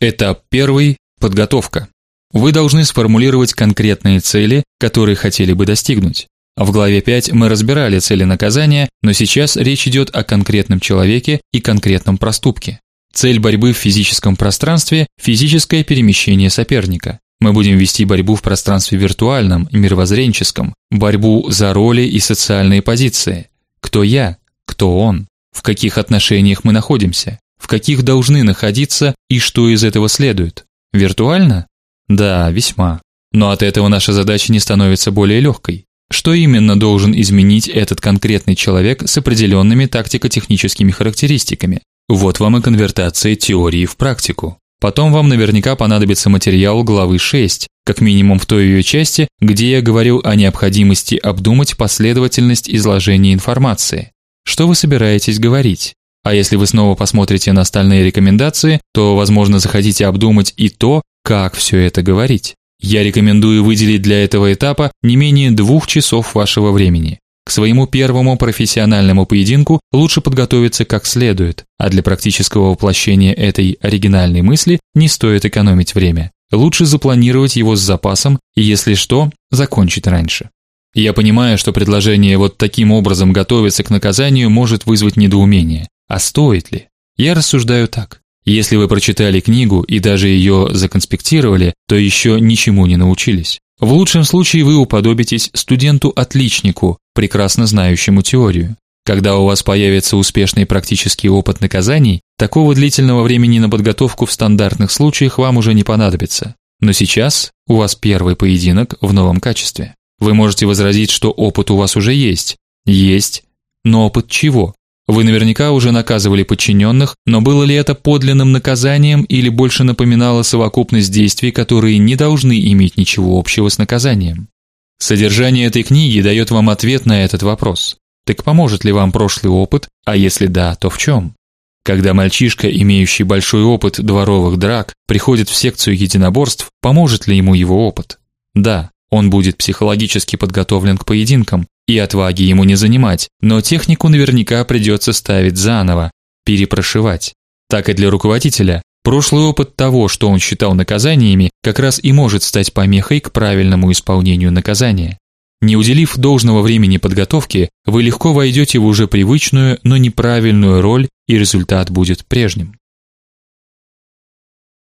Этап первый подготовка. Вы должны сформулировать конкретные цели, которые хотели бы достигнуть. В главе 5 мы разбирали цели наказания, но сейчас речь идет о конкретном человеке и конкретном проступке. Цель борьбы в физическом пространстве физическое перемещение соперника. Мы будем вести борьбу в пространстве виртуальном, мировоззренческом, борьбу за роли и социальные позиции. Кто я? Кто он? В каких отношениях мы находимся? В каких должны находиться и что из этого следует? Виртуально? Да, весьма. Но от этого наша задача не становится более легкой. Что именно должен изменить этот конкретный человек с определенными тактико-техническими характеристиками? Вот вам и конвертация теории в практику. Потом вам наверняка понадобится материал главы 6, как минимум в той ее части, где я говорил о необходимости обдумать последовательность изложения информации. Что вы собираетесь говорить? А если вы снова посмотрите на остальные рекомендации, то, возможно, захотите обдумать и то, как все это говорить. Я рекомендую выделить для этого этапа не менее двух часов вашего времени. К своему первому профессиональному поединку лучше подготовиться как следует, а для практического воплощения этой оригинальной мысли не стоит экономить время. Лучше запланировать его с запасом и, если что, закончить раньше. Я понимаю, что предложение вот таким образом готовиться к наказанию может вызвать недоумение. А стоит ли? Я рассуждаю так: если вы прочитали книгу и даже ее законспектировали, то еще ничему не научились. В лучшем случае вы уподобитесь студенту-отличнику, прекрасно знающему теорию. Когда у вас появится успешный практический опыт наказаний, такого длительного времени на подготовку в стандартных случаях вам уже не понадобится. Но сейчас у вас первый поединок в новом качестве. Вы можете возразить, что опыт у вас уже есть. Есть. Но опыт чего? Вы наверняка уже наказывали подчиненных, но было ли это подлинным наказанием или больше напоминало совокупность действий, которые не должны иметь ничего общего с наказанием? Содержание этой книги дает вам ответ на этот вопрос. Так поможет ли вам прошлый опыт, а если да, то в чем? Когда мальчишка, имеющий большой опыт дворовых драк, приходит в секцию единоборств, поможет ли ему его опыт? Да, он будет психологически подготовлен к поединкам, и отваги ему не занимать, но технику наверняка придется ставить заново, перепрошивать. Так и для руководителя. Прошлый опыт того, что он считал наказаниями, как раз и может стать помехой к правильному исполнению наказания. Не уделив должного времени подготовке, вы легко войдете в уже привычную, но неправильную роль, и результат будет прежним.